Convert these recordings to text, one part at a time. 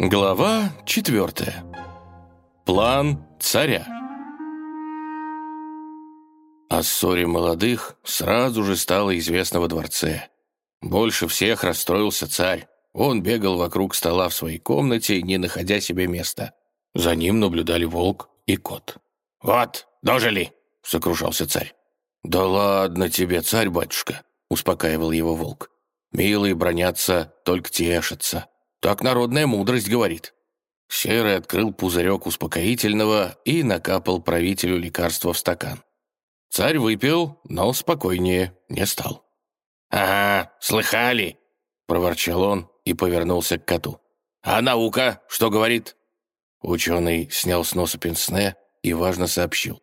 Глава четвертая. План царя. О ссоре молодых сразу же стало известно во дворце. Больше всех расстроился царь. Он бегал вокруг стола в своей комнате, не находя себе места. За ним наблюдали волк и кот. «Вот, дожили!» — сокрушался царь. «Да ладно тебе, царь-батюшка!» — успокаивал его волк. «Милые бронятся, только тешатся. Так народная мудрость говорит». Серый открыл пузырек успокоительного и накапал правителю лекарства в стакан. Царь выпил, но спокойнее не стал. «Ага, слыхали?» — проворчал он и повернулся к коту. «А наука что говорит?» Ученый снял с носа пенсне и важно сообщил.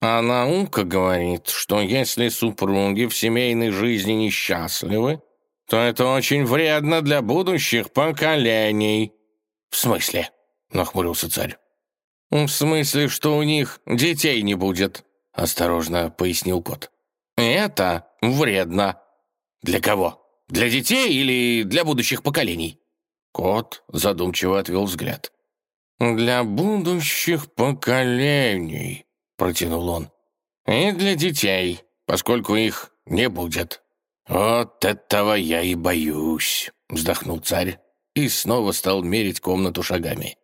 «А наука говорит, что если супруги в семейной жизни несчастливы, то это очень вредно для будущих поколений». «В смысле?» — нахмурился царь. «В смысле, что у них детей не будет», — осторожно пояснил кот. «Это вредно». «Для кого? Для детей или для будущих поколений?» Кот задумчиво отвел взгляд. «Для будущих поколений», — протянул он. «И для детей, поскольку их не будет». «Вот этого я и боюсь», — вздохнул царь и снова стал мерить комнату шагами.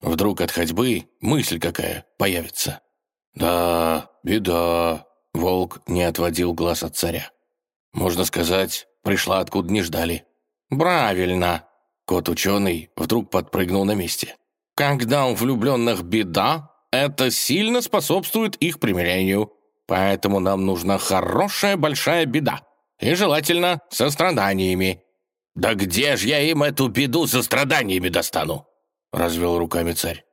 Вдруг от ходьбы мысль какая появится. «Да, беда», — волк не отводил глаз от царя. «Можно сказать, пришла откуда не ждали». «Правильно», — кот-ученый вдруг подпрыгнул на месте. «Когда у влюбленных беда, это сильно способствует их примирению, поэтому нам нужна хорошая большая беда и желательно со страданиями». «Да где ж я им эту беду со страданиями достану?» — развел руками царь.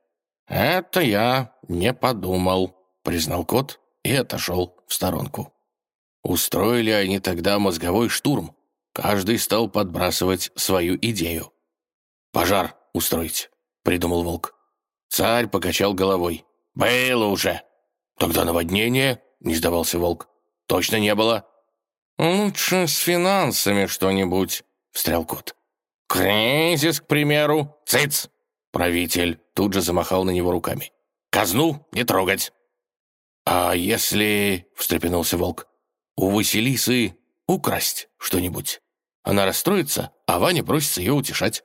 «Это я не подумал», — признал кот и отошел в сторонку. Устроили они тогда мозговой штурм. Каждый стал подбрасывать свою идею. «Пожар устроить», — придумал волк. Царь покачал головой. «Было уже». «Тогда наводнение?» — не сдавался волк. «Точно не было?» «Лучше с финансами что-нибудь», — встрял кот. «Кризис, к примеру». «Цыц!» Правитель тут же замахал на него руками. «Казну не трогать». «А если...» — встрепенулся волк. «У Василисы украсть что-нибудь. Она расстроится, а Ваня просится ее утешать».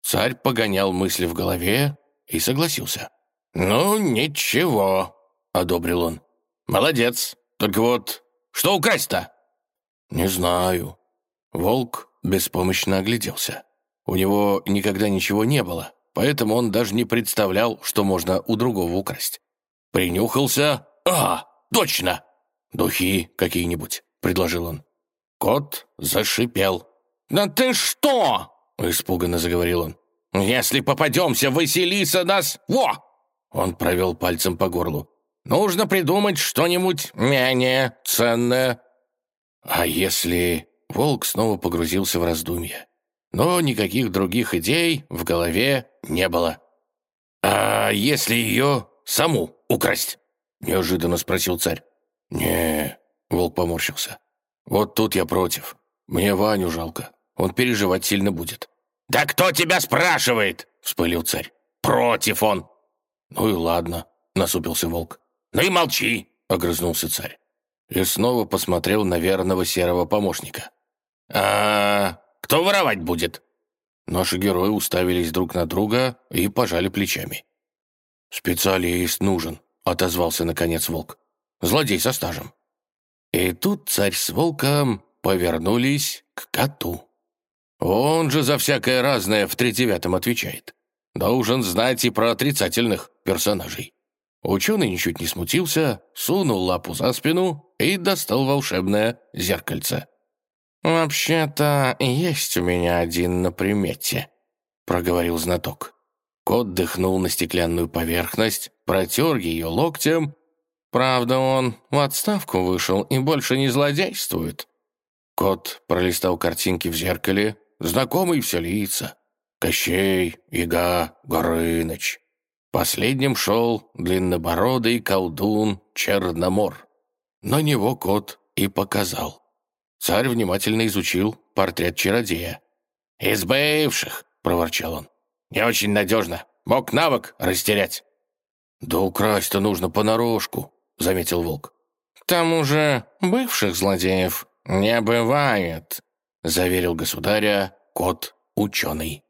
Царь погонял мысли в голове и согласился. «Ну, ничего», — одобрил он. «Молодец. Только вот, что украсть-то?» «Не знаю». Волк беспомощно огляделся. У него никогда ничего не было, поэтому он даже не представлял, что можно у другого украсть. Принюхался. «А, точно!» «Духи какие-нибудь», — предложил он. Кот зашипел. «Да ты что?» — испуганно заговорил он. «Если попадемся, Василиса нас... Во!» Он провел пальцем по горлу. «Нужно придумать что-нибудь менее ценное». А если... Волк снова погрузился в раздумья. Но никаких других идей в голове не было. «А если ее саму украсть?» — неожиданно спросил царь. не волк поморщился. «Вот тут я против. Мне Ваню жалко. Он переживать сильно будет». «Да кто тебя спрашивает?» — вспылил царь. «Против он». «Ну и ладно», — насупился волк. «Ну и молчи», — огрызнулся царь и снова посмотрел на верного серого помощника. «А кто воровать будет?» Наши герои уставились друг на друга и пожали плечами. «Специалист нужен», — отозвался наконец волк. «Злодей со стажем». И тут царь с волком повернулись к коту. Он же за всякое разное в тридевятом отвечает. Должен знать и про отрицательных персонажей. Ученый ничуть не смутился, сунул лапу за спину и достал волшебное зеркальце. «Вообще-то есть у меня один на примете», — проговорил знаток. Кот дыхнул на стеклянную поверхность, протер ее локтем. Правда, он в отставку вышел и больше не злодействует. Кот пролистал картинки в зеркале, знакомые все лица. Кощей, Ига, Горыныч. Последним шел длиннобородый колдун Черномор. На него кот и показал. Царь внимательно изучил портрет чародея. «Из бывших!» — проворчал он. Не очень надежно. Мог навык растерять». «Да украсть-то нужно понарошку», — заметил волк. «К тому же бывших злодеев не бывает», — заверил государя кот-ученый.